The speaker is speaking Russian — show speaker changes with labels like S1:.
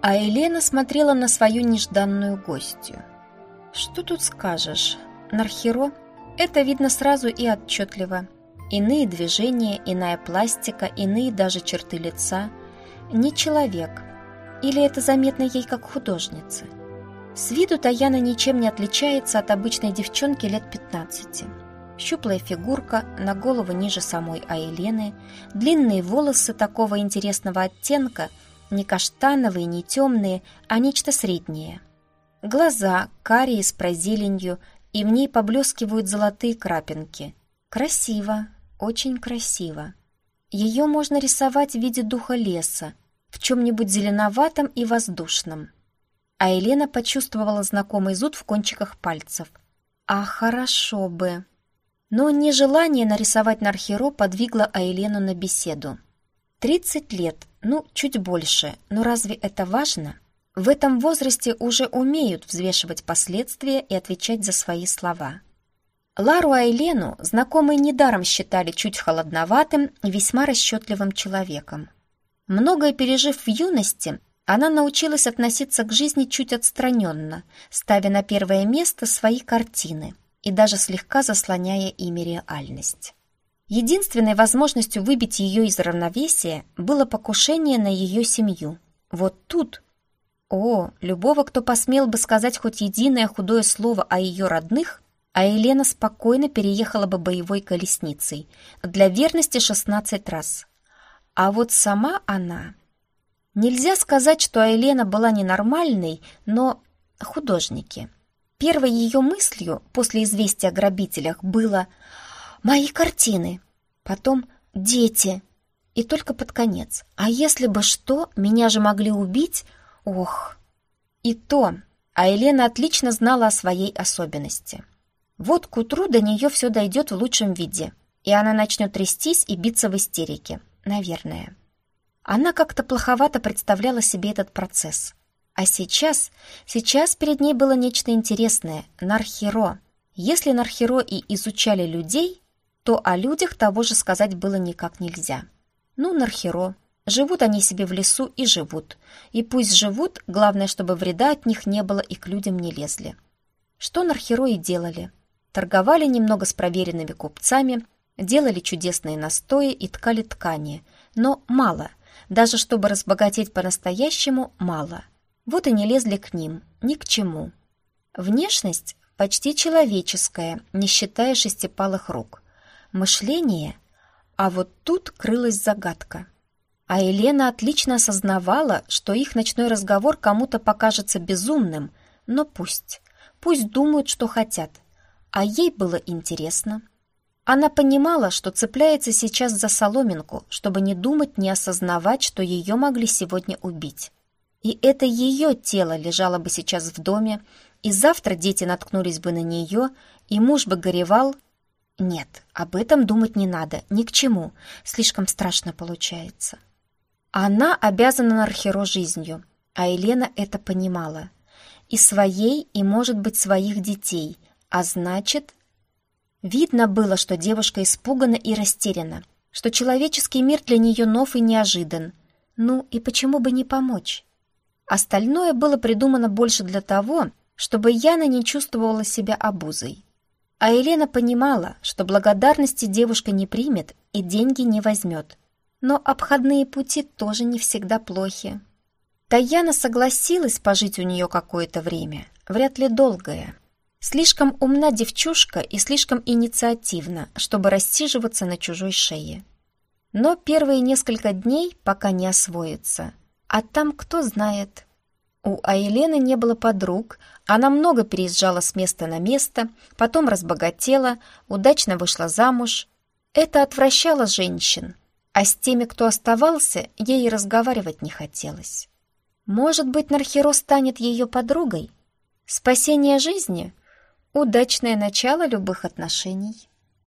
S1: А Елена смотрела на свою нежданную гостью. Что тут скажешь? Нархеро – это видно сразу и отчетливо. Иные движения, иная пластика, иные даже черты лица. Не человек. Или это заметно ей как художнице? С виду Таяна ничем не отличается от обычной девчонки лет 15. Щуплая фигурка, на голову ниже самой Айлены, длинные волосы такого интересного оттенка – не каштановые, не темные, а нечто среднее. Глаза карие с прозеленью, и в ней поблескивают золотые крапинки. Красиво, очень красиво. Ее можно рисовать в виде духа леса, в чем-нибудь зеленоватом и воздушном. А Елена почувствовала знакомый зуд в кончиках пальцев. А хорошо бы. Но нежелание нарисовать Нархеро подвигло Айлену на беседу. Тридцать лет, ну, чуть больше, но разве это важно? В этом возрасте уже умеют взвешивать последствия и отвечать за свои слова. Лару Айлену знакомые недаром считали чуть холодноватым и весьма расчетливым человеком. Многое пережив в юности, она научилась относиться к жизни чуть отстраненно, ставя на первое место свои картины и даже слегка заслоняя ими реальность. Единственной возможностью выбить ее из равновесия было покушение на ее семью. Вот тут... О, любого, кто посмел бы сказать хоть единое худое слово о ее родных, а Елена спокойно переехала бы боевой колесницей. Для верности 16 раз. А вот сама она... Нельзя сказать, что Елена была ненормальной, но художники. Первой ее мыслью после известия о грабителях было Мои картины. Потом дети. И только под конец. А если бы что, меня же могли убить? Ох. И то. А Елена отлично знала о своей особенности. Вот к утру до нее все дойдет в лучшем виде, и она начнет трястись и биться в истерике. Наверное. Она как-то плоховато представляла себе этот процесс. А сейчас, сейчас перед ней было нечто интересное — Нархеро. Если Нархеро и изучали людей, то о людях того же сказать было никак нельзя. Ну, Нархеро. Живут они себе в лесу и живут. И пусть живут, главное, чтобы вреда от них не было и к людям не лезли. Что Нархеро и делали. Торговали немного с проверенными купцами, делали чудесные настои и ткали ткани. Но мало. Даже чтобы разбогатеть по-настоящему, мало. Вот и не лезли к ним, ни к чему. Внешность почти человеческая, не считая шестипалых рук мышление, а вот тут крылась загадка. А Елена отлично осознавала, что их ночной разговор кому-то покажется безумным, но пусть, пусть думают, что хотят. А ей было интересно. Она понимала, что цепляется сейчас за соломинку, чтобы не думать, не осознавать, что ее могли сегодня убить. И это ее тело лежало бы сейчас в доме, и завтра дети наткнулись бы на нее, и муж бы горевал, нет, об этом думать не надо, ни к чему. Слишком страшно получается. Она обязана Нархеро жизнью, а Елена это понимала. И своей, и, может быть, своих детей. А значит... Видно было, что девушка испугана и растеряна, что человеческий мир для нее нов и неожидан. Ну и почему бы не помочь? Остальное было придумано больше для того, чтобы Яна не чувствовала себя обузой. А Елена понимала, что благодарности девушка не примет и деньги не возьмет. Но обходные пути тоже не всегда плохи. Таяна согласилась пожить у нее какое-то время, вряд ли долгое. Слишком умна девчушка и слишком инициативна, чтобы рассиживаться на чужой шее. Но первые несколько дней пока не освоится. А там кто знает. У Айлены не было подруг, она много переезжала с места на место, потом разбогатела, удачно вышла замуж. Это отвращало женщин, а с теми, кто оставался, ей разговаривать не хотелось. Может быть, Нархеро станет ее подругой? Спасение жизни? Удачное начало любых отношений.